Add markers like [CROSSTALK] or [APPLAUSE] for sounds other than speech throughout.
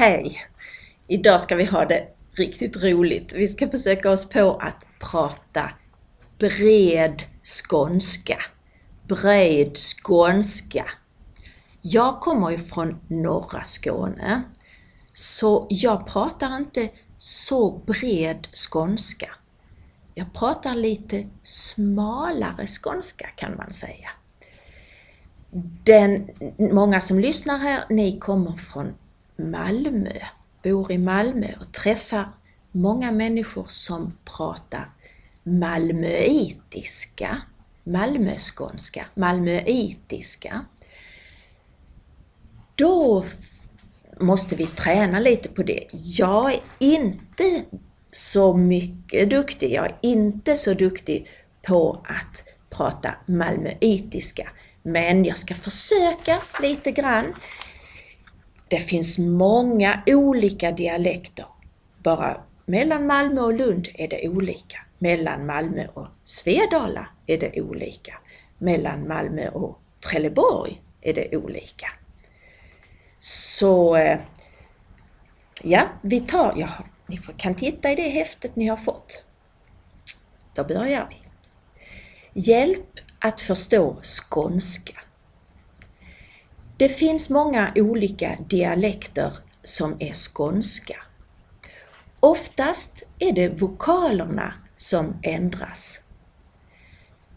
Hej! Idag ska vi ha det riktigt roligt. Vi ska försöka oss på att prata bred skånska. Bred skånska. Jag kommer ju från norra Skåne, så jag pratar inte så bred skånska. Jag pratar lite smalare skånska kan man säga. Den, många som lyssnar här, ni kommer från Malmö, bor i Malmö och träffar många människor som pratar malmöitiska, malmöskånska, malmöitiska. Då måste vi träna lite på det. Jag är inte så mycket duktig, jag är inte så duktig på att prata malmöitiska. Men jag ska försöka lite grann. Det finns många olika dialekter. Bara mellan Malmö och Lund är det olika. Mellan Malmö och Svedala är det olika. Mellan Malmö och Trelleborg är det olika. Så eh, ja, vi tar, ja, ni kan titta i det häftet ni har fått. Då börjar vi. Hjälp att förstå skånska. Det finns många olika dialekter som är skånska. Oftast är det vokalerna som ändras.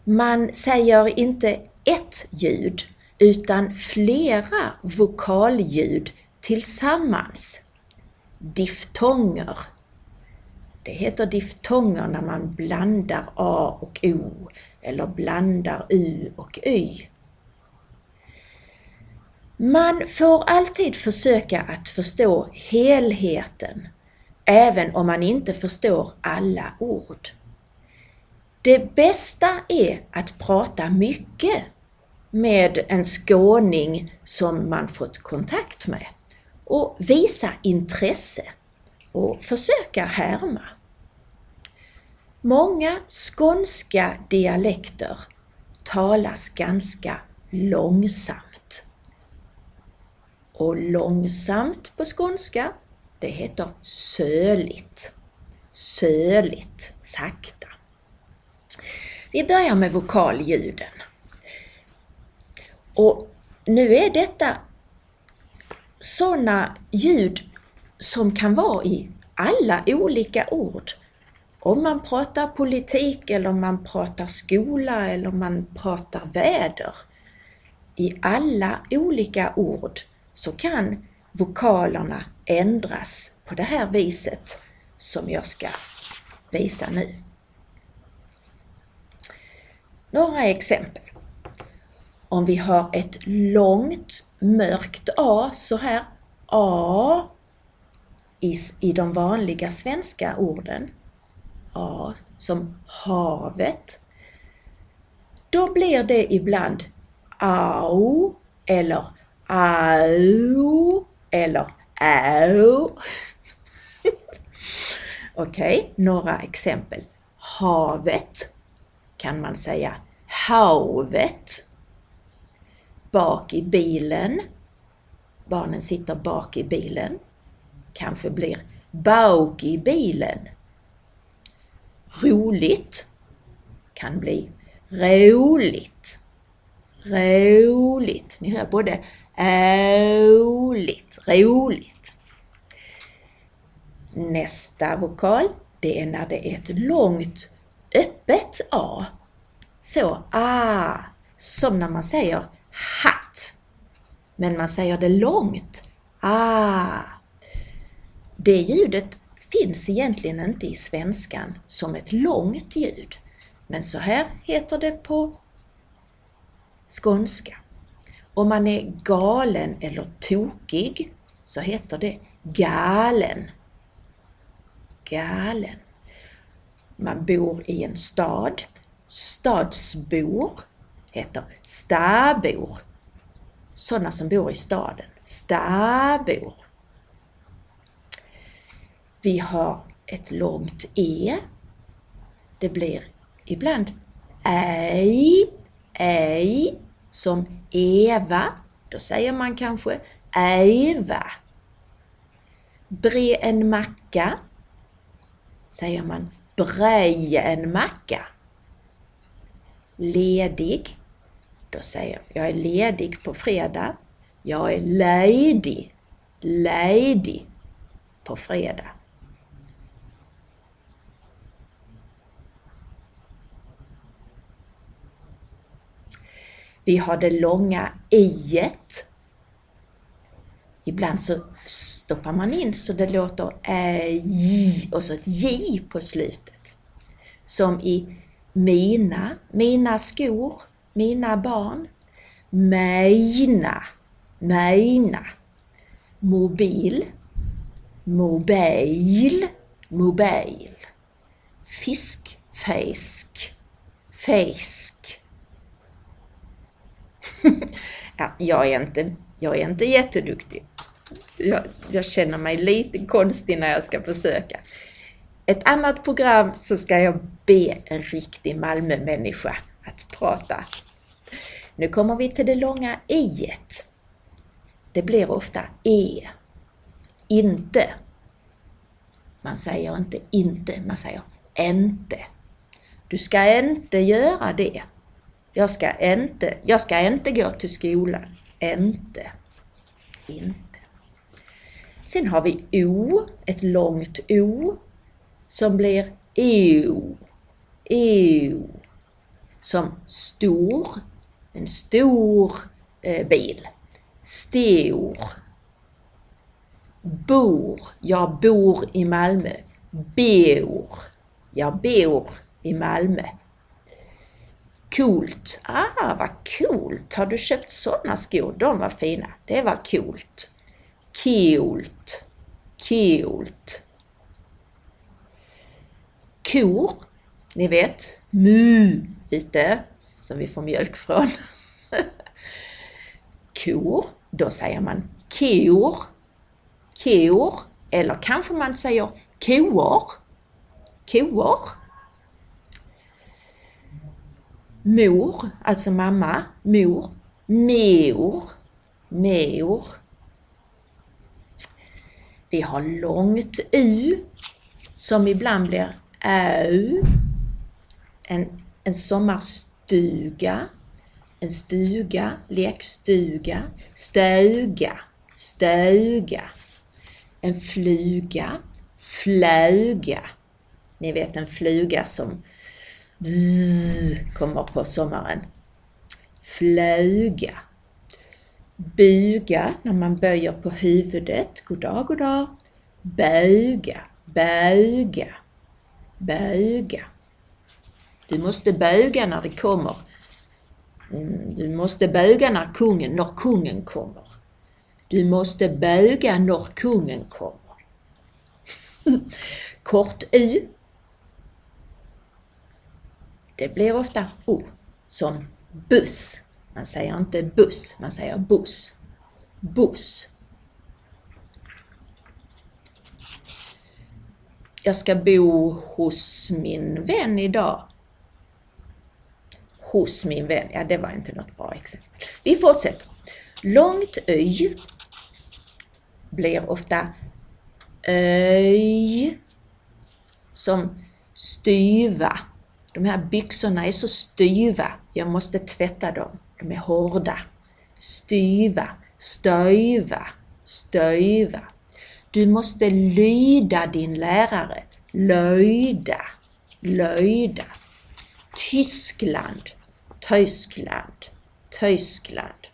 Man säger inte ett ljud utan flera vokalljud tillsammans. Diftonger. Det heter diftonger när man blandar A och O eller blandar U och Y. Man får alltid försöka att förstå helheten, även om man inte förstår alla ord. Det bästa är att prata mycket med en skåning som man fått kontakt med och visa intresse och försöka härma. Många skånska dialekter talas ganska långsamt. Och långsamt på skånska, det heter söligt. Söligt, sakta. Vi börjar med vokalljuden. Och nu är detta sådana ljud som kan vara i alla olika ord. Om man pratar politik eller om man pratar skola eller om man pratar väder. I alla olika ord så kan vokalerna ändras på det här viset som jag ska visa nu. Några exempel. Om vi har ett långt mörkt A så här, A i, i de vanliga svenska orden, A som havet, då blir det ibland au eller au eller au. [LAUGHS] Okej, okay, några exempel. Havet kan man säga havet bak i bilen. Barnen sitter bak i bilen. Kanske blir bak i bilen. Roligt kan bli roligt. Roligt. Ni hör både roligt, roligt. Nästa vokal, det är när det är ett långt öppet A. Så, A, som när man säger hatt. Men man säger det långt. Ah. Det ljudet finns egentligen inte i svenskan som ett långt ljud. Men så här heter det på skånska. Om man är galen eller tokig så heter det galen. Galen. Man bor i en stad. Stadsbor heter stabor. Sådana som bor i staden. Stabor. Vi har ett långt E. Det blir ibland ej, ej, som Eva. Då säger man kanske Eva. Bre en macka. Säger man brej en macka. Ledig. Då säger jag, jag är ledig på fredag. Jag är ledig, ledig på fredag. Vi har det långa iet. Ibland så stoppar man in så det låter eh, ej och så ett j på slutet. Som i mina, mina skor, mina barn. Mina, mina. Mobil, mobil, mobil. Fisk, fisk, fisk. [LAUGHS] ja, jag, är inte, jag är inte jätteduktig. Jag, jag känner mig lite konstig när jag ska försöka. Ett annat program så ska jag be en riktig Malmö-människa att prata. Nu kommer vi till det långa i -et. Det blir ofta e. Inte. Man säger inte inte, man säger inte. Du ska inte göra det. Jag ska inte, jag ska inte gå till skolan. Inte. Inte. Sen har vi O, ett långt O, som blir o. O. Som stor, en stor eh, bil. Stor. Bor, jag bor i Malmö. Bor, jag bor i Malmö. Coolt. Ah, vad coolt! Har du köpt sådana skor? De var fina. Det var coolt. Coolt. Coolt. Kor, ni vet, mu ute, som vi får mjölk från. [LAUGHS] Kor, då säger man kor, kor, eller kanske man säger koor, koor. Mor, alltså mamma, mor. Mor, mor. Vi har långt U som ibland blir au. En, en sommarstuga, en stuga, lekstuga, stuga, stuga. En fluga, fluga. Ni vet en fluga som bzz, kommer på sommaren. Fluga. Buga, när man böjer på huvudet. Goddag, goddag. Böga, böga, böga. Du måste böga när det kommer. Mm, du måste böga när kungen, när kungen kommer. Du måste böga när kungen kommer. [LAUGHS] Kort U det blir ofta O som buss. Man säger inte buss, man säger buss. Buss. Jag ska bo hos min vän idag. Hos min vän, ja det var inte något bra exempel. Vi fortsätter. Långt öj blir ofta öj som styva de här byxorna är så styva, jag måste tvätta dem. De är hårda. Styva, stöjva, stöjva. Du måste lyda din lärare. Löjda, löjda. Tyskland, Tyskland, Tyskland.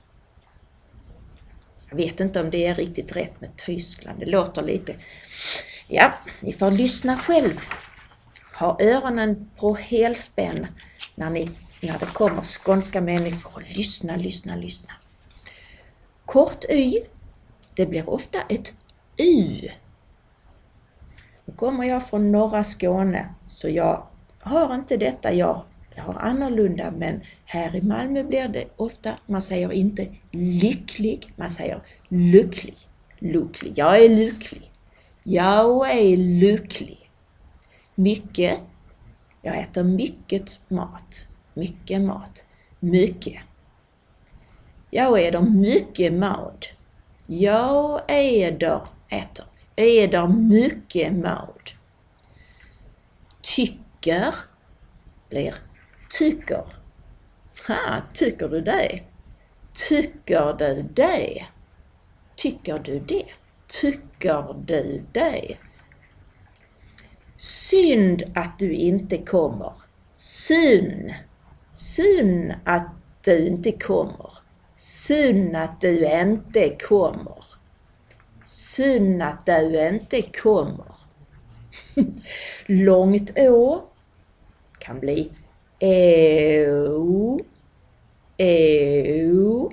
Jag vet inte om det är riktigt rätt med Tyskland. Det låter lite... Ja, ni får lyssna själv ha öronen på helspänn när, ni, när det kommer skånska människor och lyssna, lyssna, lyssna. Kort y, det blir ofta ett u. Nu kommer jag från norra Skåne så jag har inte detta jag. Jag har annorlunda men här i Malmö blir det ofta, man säger inte lycklig, man säger lycklig. Lycklig. Jag är lycklig. Jag är lycklig mycket. Jag äter mycket mat. Mycket mat. Mycket. Jag äter mycket mat. Jag äter, äter, äter mycket mat. Tycker blir tycker. Ha, tycker du det? Tycker du det? Tycker du det? Tycker du det? Synd att du inte kommer. Syn. Syn att du inte kommer. Syn att du inte kommer. Syn att du inte kommer. [LAUGHS] Långt å kan bli å, å.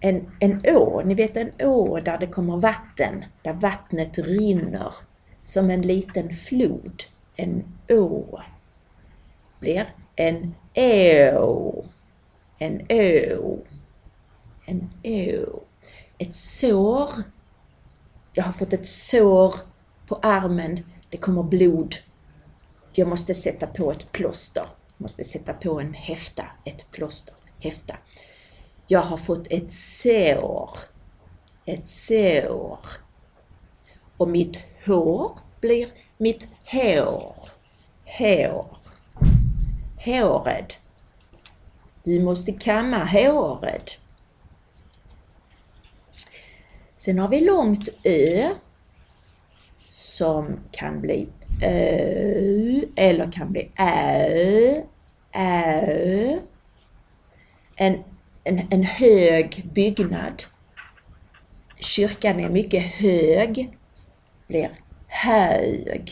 En, en å, ni vet en å där det kommer vatten, där vattnet rinner som en liten flod. En å blir en å. En å. En å. Ett sår. Jag har fått ett sår på armen. Det kommer blod. Jag måste sätta på ett plåster. Jag måste sätta på en häfta, ett plåster, häfta. Jag har fått ett sår. Ett sår. Och mitt hår blir mitt hår. Hår. Håred. Du måste kamma håret. Sen har vi långt ö som kan bli ö eller kan bli ä, ä. En, en, en hög byggnad. Kyrkan är mycket hög, blir hög.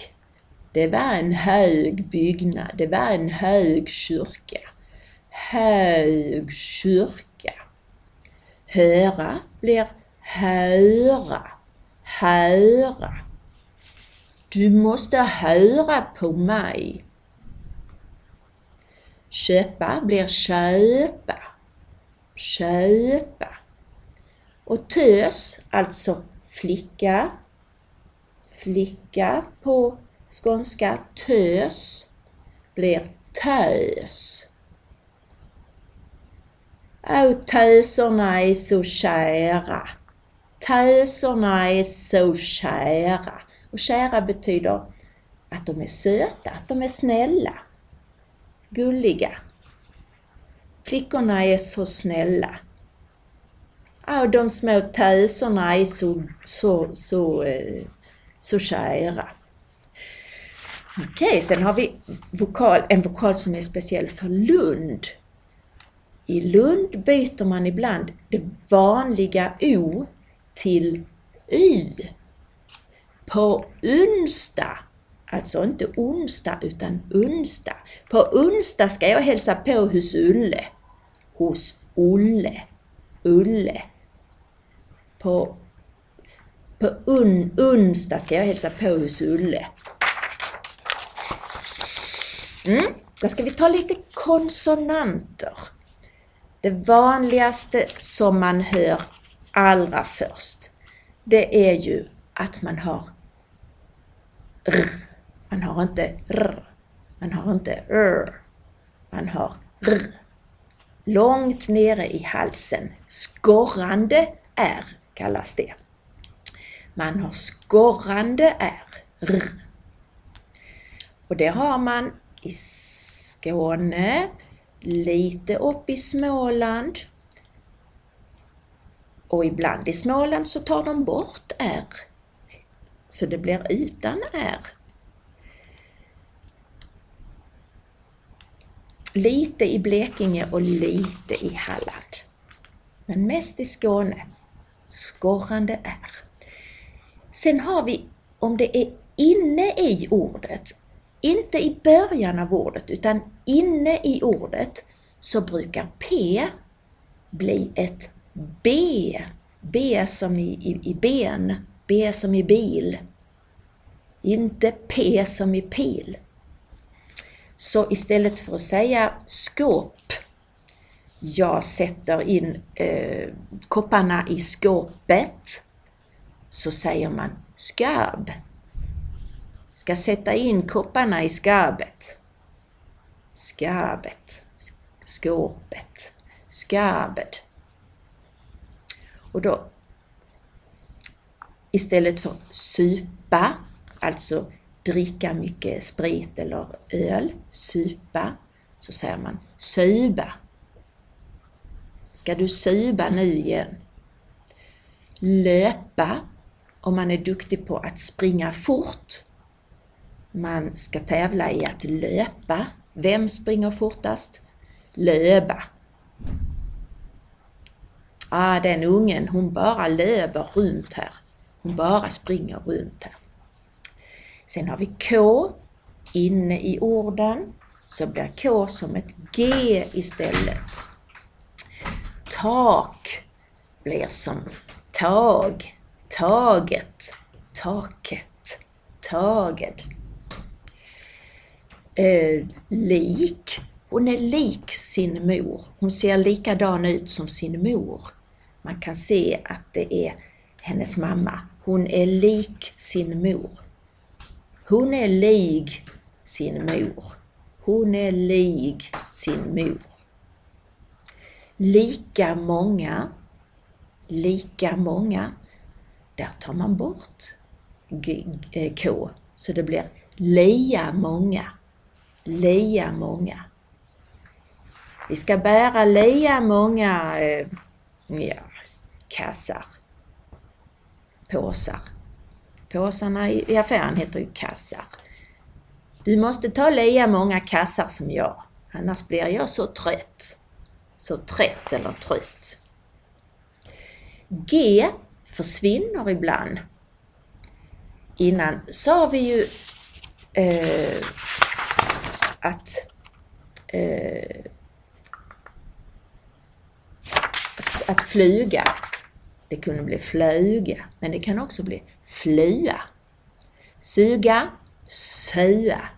Det var en hög byggnad, det var en hög kyrka. Hög kyrka. Höra blir höra, höra. Du måste höra på mig. Köpa blir köpa, köpa. Och tös, alltså flicka, flicka på skånska, tös, blir tös. Åh, töserna är så kära. Töserna är så kära. Och kära betyder att de är söta, att de är snälla, gulliga. Flickorna är så snälla. Ja, de små töserna är så, så, så, eh, så kära. Okej, sen har vi vokal, en vokal som är speciell för Lund. I Lund byter man ibland det vanliga O till Y. På onsdag, alltså inte onsdag utan onsdag. På onsdag ska jag hälsa på hos Ulle. Hos Olle. Ulle. På, på un, onsdag ska jag hälsa på hos Ulle. Mm. Då ska vi ta lite konsonanter. Det vanligaste som man hör allra först, det är ju att man har r. Man har inte r. Man har inte r. Man har r. Långt nere i halsen. Skorrande r kallas det. Man har skorrande r. Och det har man i Skåne, lite upp i Småland och ibland i Småland så tar de bort R. Så det blir utan R. Lite i Blekinge och lite i Halland. Men mest i Skåne. Skorrande R. Sen har vi, om det är inne i ordet, inte i början av ordet utan inne i ordet, så brukar P bli ett B. B som i, i, i ben, B som i bil. Inte P som i pil. Så istället för att säga skåp, jag sätter in eh, kopparna i skåpet, så säger man skarb. Ska sätta in kopparna i skarbet. Skarbet, skåpet, skarbet. Och då, istället för supa, alltså dricka mycket sprit eller öl, supa, så säger man suba. Ska du suba nu igen? Löpa, om man är duktig på att springa fort. Man ska tävla i att löpa. Vem springer fortast? Löba. Ah, den ungen, hon bara löper runt här. Hon bara springer runt här. Sen har vi K inne i orden, så blir K som ett G istället. Tak blir som tag, taget, taket, taget. Eh, lik. Hon är lik sin mor. Hon ser likadan ut som sin mor. Man kan se att det är hennes mamma. Hon är lik sin mor. Hon är lig sin mor. Hon är lig sin mor. Lika många. Lika många. Där tar man bort eh, K, så det blir lia många. Lia många. Vi ska bära lia många eh, ja, kassar, påsar. Påsarna i affären heter ju kassar. Du måste ta LIA många kassar som jag, annars blir jag så trött. Så trött eller trött. G försvinner ibland. Innan sa vi ju eh, att, eh, att, att flyga, det kunde bli fluga, men det kan också bli flua. Suga, sua.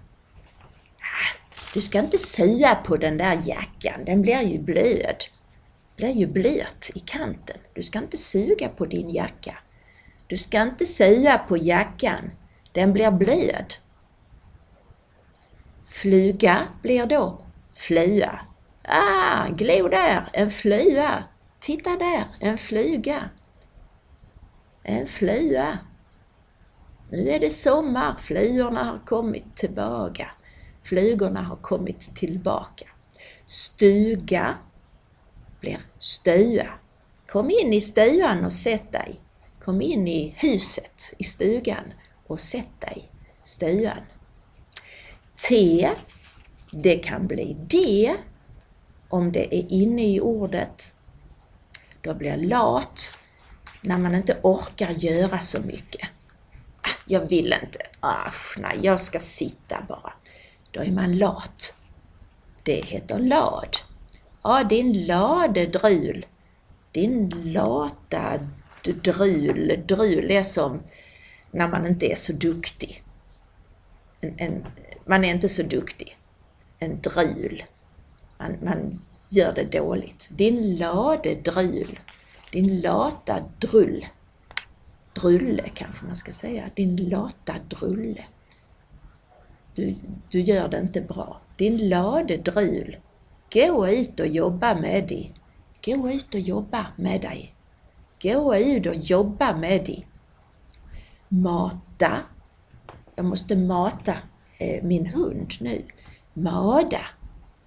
Ah, du ska inte sua på den där jackan, den blir ju blöd blir ju blöt i kanten. Du ska inte suga på din jacka. Du ska inte sua på jackan, den blir blöd. Fluga blir då flua. Ah, glo där, en flua. Titta där, en fluga. En flua. Nu är det sommar, flugorna har kommit tillbaka. Flugorna har kommit tillbaka. Stuga blir stua. Kom in i stuan och sätt dig. Kom in i huset, i stugan och sätt dig. stuan. T, det kan bli D om det är inne i ordet. Då blir lat när man inte orkar göra så mycket. Ah, jag vill inte, Asch, nej, jag ska sitta bara. Då är man lat. Det heter lad. Ja, din lade drul. Din lata drul. Drul är som när man inte är så duktig. En, en, man är inte så duktig. En drul. Man, man gör det dåligt. Din lade drul. Din lata drull. Drulle kanske man ska säga. Din lata drulle. Du, du gör det inte bra. Din lade drul. Gå ut och jobba med dig. Gå ut och jobba med dig. Gå ut och jobba med dig. Mata. Jag måste mata eh, min hund nu. Mada.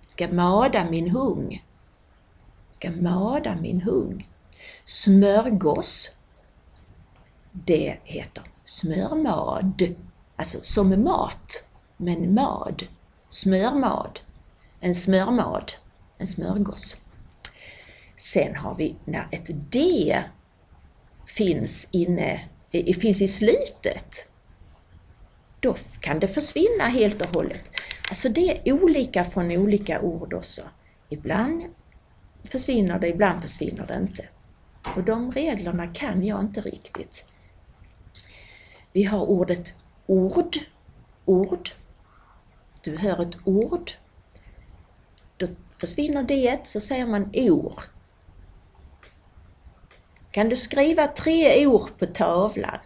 Ska mada min hung. Ska mada min hung. Smörgås, det heter smörmad, alltså som mat, men mad. Smörmad, en smörmad, en smörgås. Sen har vi när ett D finns inne, eh, eh, finns i slutet, då kan det försvinna helt och hållet. Alltså det är olika från olika ord också. Ibland försvinner det, ibland försvinner det inte. Och de reglerna kan jag inte riktigt. Vi har ordet ord, ord. Du hör ett ord. Försvinner det, så säger man or. Kan du skriva tre or på tavlan?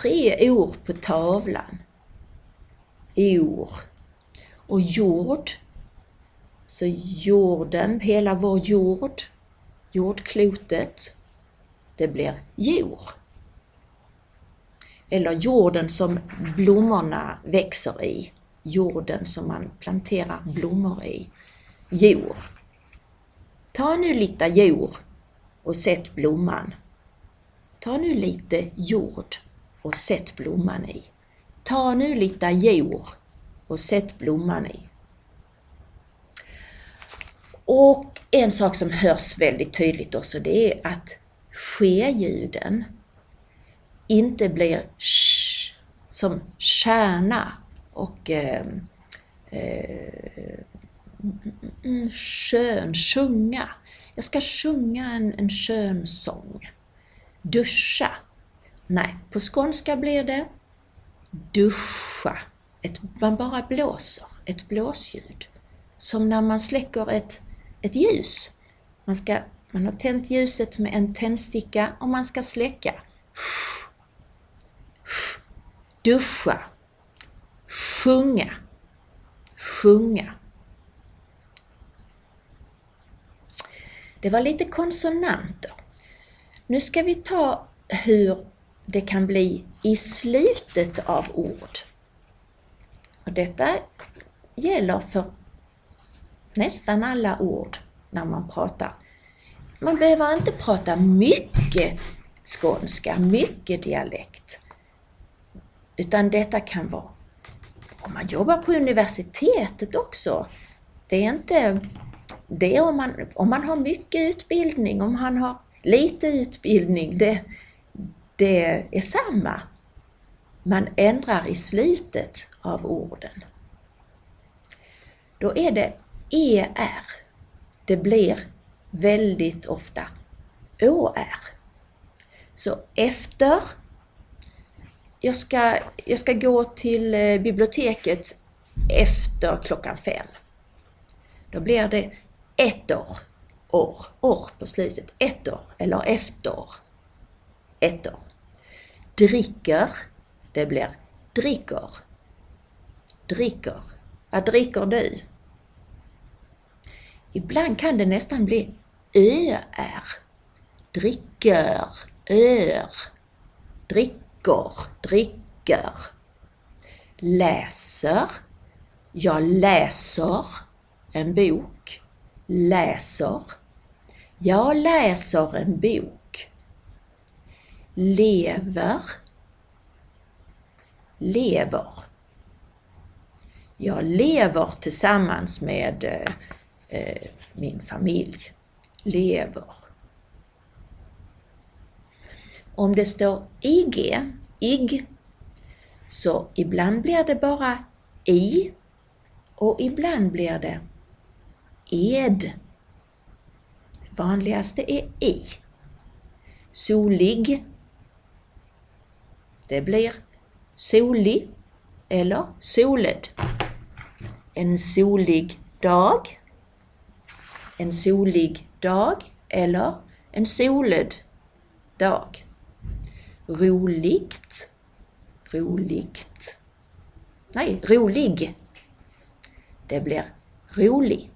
Tre or på tavlan. Or. Och jord. Så jorden, hela vår jord jordklotet. Det blir jord. eller jorden som blommorna växer i. Jorden som man planterar blommor i. Jord. Ta nu lite jord och sätt blomman. Ta nu lite jord och sätt blomman i. Ta nu lite jord och sätt blomman i. Och en sak som hörs väldigt tydligt också det är att ske-ljuden inte blir sh, som kärna och eh, eh, skön, sjunga. Jag ska sjunga en, en skön sång. Duscha. Nej, på skånska blir det duscha. Ett, man bara blåser, ett blåsljud. Som när man släcker ett, ett ljus. Man, ska, man har tänt ljuset med en tändsticka och man ska släcka. Duscha. Sjunga. Sjunga. Det var lite konsonanter. Nu ska vi ta hur det kan bli i slutet av ord. Och detta gäller för nästan alla ord när man pratar. Man behöver inte prata mycket skånska, mycket dialekt. Utan detta kan vara om man jobbar på universitetet också. Det är inte det om man, om man har mycket utbildning, om han har lite utbildning, det, det är samma. Man ändrar i slutet av orden. Då är det ER. Det blir väldigt ofta ÅR. Så efter jag ska, jag ska gå till eh, biblioteket efter klockan fem. Då blir det ett år, år, år på slutet, ett år eller efter. Ett år. Dricker, det blir dricker. Dricker. Vad dricker du? Ibland kan det nästan bli ör. Dricker, ör. Dricker, dricker. Läser. Jag läser en bok läser. Jag läser en bok. Lever. Lever. Jag lever tillsammans med eh, eh min familj. Lever. Om det står IG, IG, så ibland blir det bara i och ibland blir det ed. Det vanligaste är i. Solig. Det blir solig eller soled. En solig dag. En solig dag eller en soled dag. Roligt. Roligt. Nej, rolig. Det blir rolig.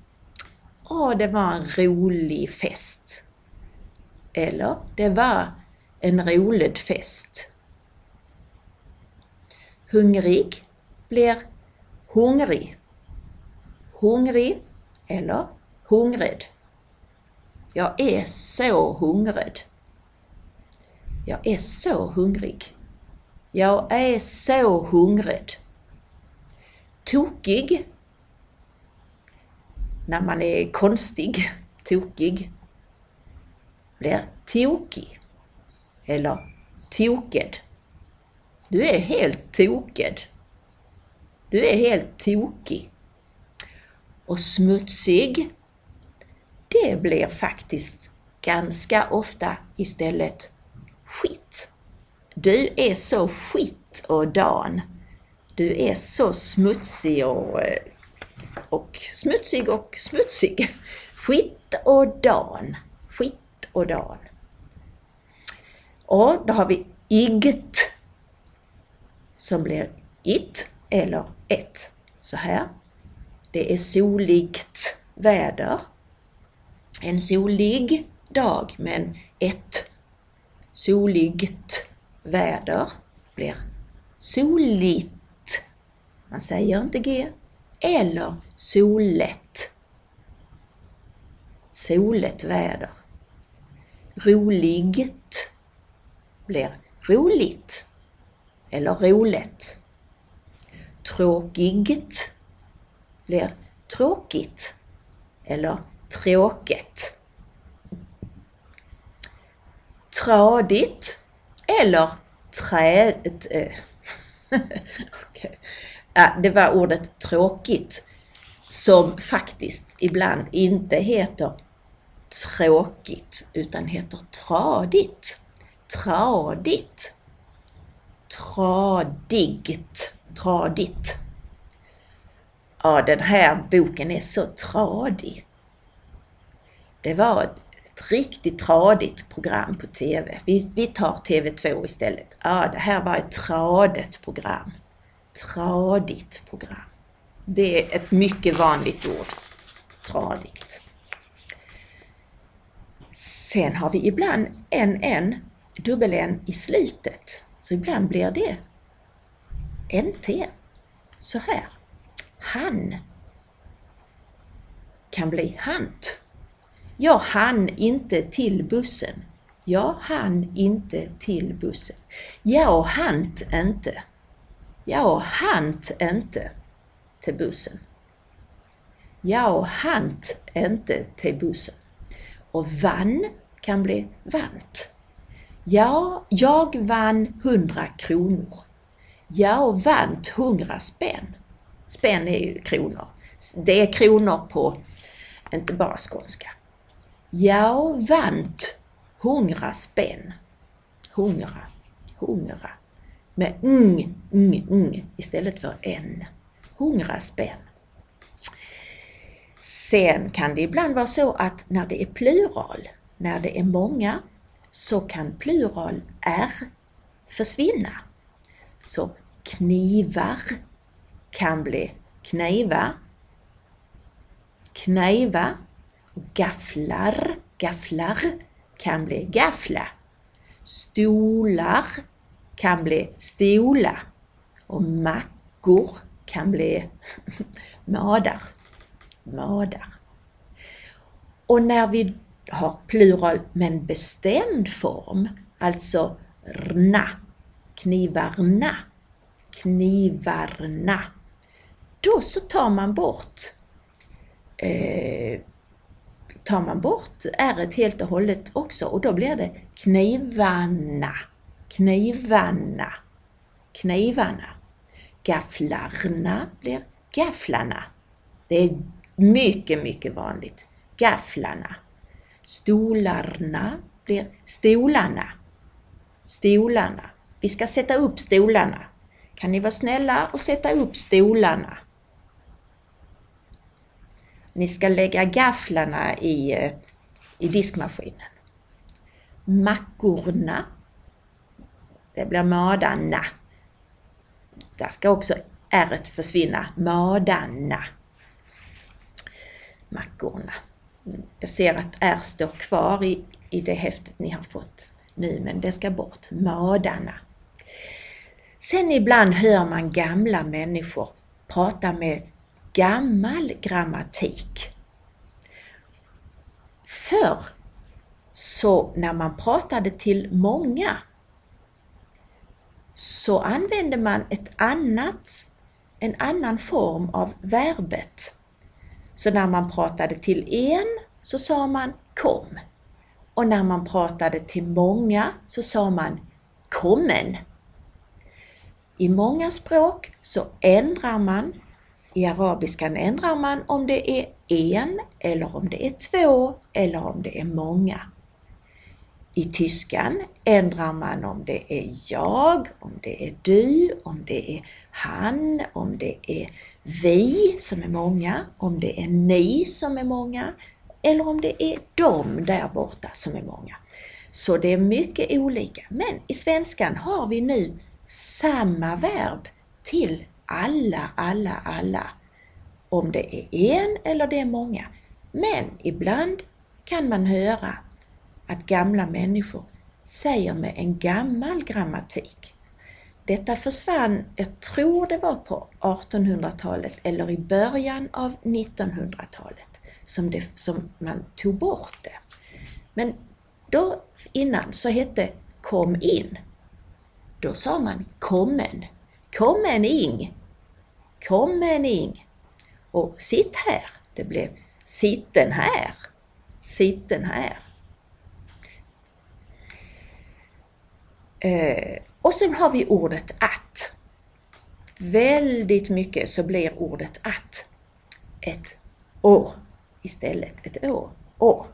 Åh, det var en rolig fest. Eller, det var en rolig fest. Hungrig blir hungrig. Hungrig eller hungrig. Jag är så hungrig. Jag är så hungrig. Jag är så hungrig. Tokig när man är konstig, tokig, blir tokig eller toked. Du är helt toked. Du är helt tokig. Och smutsig, det blir faktiskt ganska ofta istället skit. Du är så skit och dan. Du är så smutsig och eh, och smutsig och smutsig. Skit och dan. Skit och dan. Och då har vi igt som blir it eller ett. Så här. Det är soligt väder. En solig dag men ett soligt väder. blir soligt. Man säger inte G. Eller soligt. Soligt väder. Roligt blir roligt eller roligt. Tråkigt blir tråkigt eller tråkigt. Tradigt eller träd... [LAUGHS] Äh, okay. Äh, det var ordet tråkigt som faktiskt ibland inte heter tråkigt utan heter tradigt. Tradigt. Tradigt. Tradigt. Ja, den här boken är så tradig. Det var ett, ett riktigt tradigt program på TV. Vi, vi tar TV2 istället. Ja, det här var ett tradigt program. Tradigt program. Det är ett mycket vanligt ord. Tradigt. Sen har vi ibland en N, dubbel-N i slutet. Så ibland blir det NT. Så här. Han kan bli hant. Jag hann inte till bussen. Jag hann inte till bussen. Jag hant inte. Jag hant inte till bussen. Jag hant inte till bussen. Och vann kan bli vant. Ja, jag vann 100 kronor. Jag vann 100 spänn. Spänn är ju kronor. Det är kronor på, inte bara skånska. Jag vann 100 spänn. Hungra, hungra. Med ng, ung, ung istället för en. Hundra spänn. Sen kan det ibland vara så att när det är plural, när det är många, så kan plural R försvinna. Så knivar kan bli kniva, kniva och gafflar, gafflar kan bli gaffla. Stolar kan bli stola och mackor kan bli [LAUGHS] madar madar. Och när vi har plural men bestämd form, alltså rna, knivarna, knivarna, då så tar man bort eh, tar man bort r helt och hållet också och då blir det knivarna, knivarna, knivarna. Gafflarna blir gafflarna. Det är mycket, mycket vanligt. Gafflarna. Stolarna blir stolarna. Stolarna. Vi ska sätta upp stolarna. Kan ni vara snälla och sätta upp stolarna? Ni ska lägga gafflarna i, eh, i diskmaskinen. Mackorna. Det blir madarna. Där ska också r försvinna. Madarna mackorna. Jag ser att R står kvar i, i det häftet ni har fått nu, men det ska bort. Madarna. Sen ibland hör man gamla människor prata med gammal grammatik. Förr, så när man pratade till många, så använder man ett annat, en annan form av verbet. Så när man pratade till en så sa man kom. Och när man pratade till många så sa man kommen. I många språk så ändrar man, i arabiskan ändrar man om det är en eller om det är två eller om det är många. I tyskan ändrar man om det är jag, om det är du, om det är han, om det är vi som är många, om det är ni som är många eller om det är de där borta som är många. Så det är mycket olika. Men i svenskan har vi nu samma verb till alla, alla, alla. Om det är en eller det är många. Men ibland kan man höra att gamla människor säger med en gammal grammatik. detta försvann, jag tror det var på 1800-talet eller i början av 1900-talet som, det, som man tog bort det. Men då innan så hette kom in. Då sa man kommen. Kommen ing. Kommen ing. Och sitt här. Det blev sitten här. Sitten här. Eh, och sen har vi ordet att. Väldigt mycket så blir ordet att ett å istället. Ett å. år.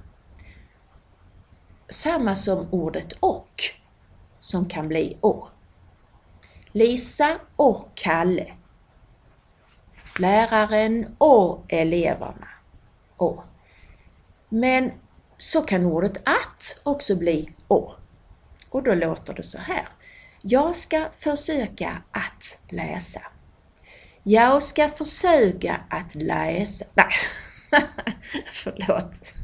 Samma som ordet och som kan bli å. Lisa och Kalle. Läraren och eleverna. Å. Men så kan ordet att också bli å. Och då låter det så här. Jag ska försöka att läsa. Jag ska försöka att läsa. Nej, [LAUGHS] förlåt.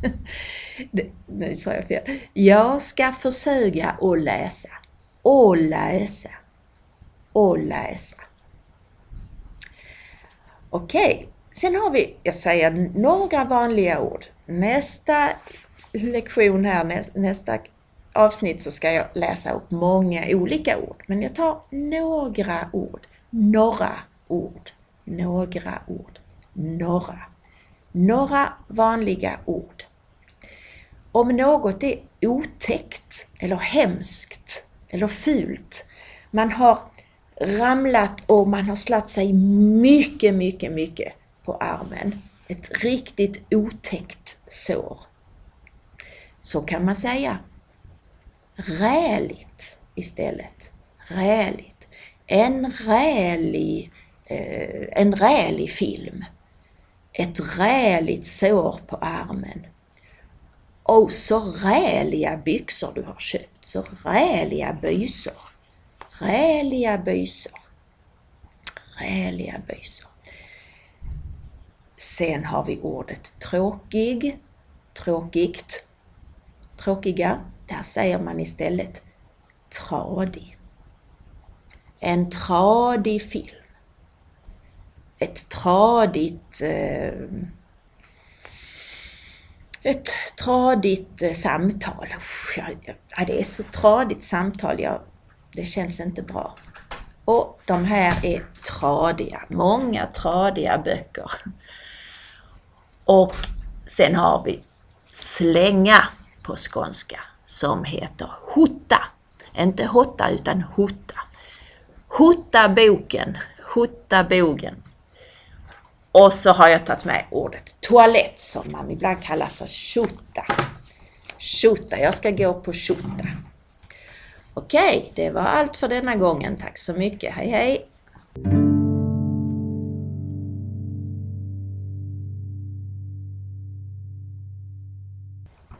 Nu sa jag fel. Jag ska försöka att läsa. Och läsa. Och läsa. Okej, okay. sen har vi, jag säger några vanliga ord. Nästa lektion här, nästa avsnitt så ska jag läsa upp många olika ord, men jag tar några ord, några ord, några ord, några. Några vanliga ord. Om något är otäckt eller hemskt eller fult, man har ramlat och man har slatt sig mycket, mycket, mycket på armen. Ett riktigt otäckt sår. Så kan man säga räligt istället. Räligt. En rälig, eh, en rälig film. Ett räligt sår på armen. Och så räliga byxor du har köpt. Så räliga bysor. Räliga bysor. Räliga bysor. Sen har vi ordet tråkig, tråkigt, tråkiga, där säger man istället tradig. En tradig film. Ett tradigt eh, ett tradigt eh, samtal. Ja, det är så tradigt samtal, ja, det känns inte bra. Och de här är tradiga, många tradiga böcker. Och sen har vi slänga på skånska som heter Hutta. Inte Hotta utan Hutta. Hutta boken, Hutta bogen. Och så har jag tagit med ordet toalett som man ibland kallar för tjota. Tjota, jag ska gå på tjota. Okej, det var allt för denna gången. Tack så mycket. Hej hej!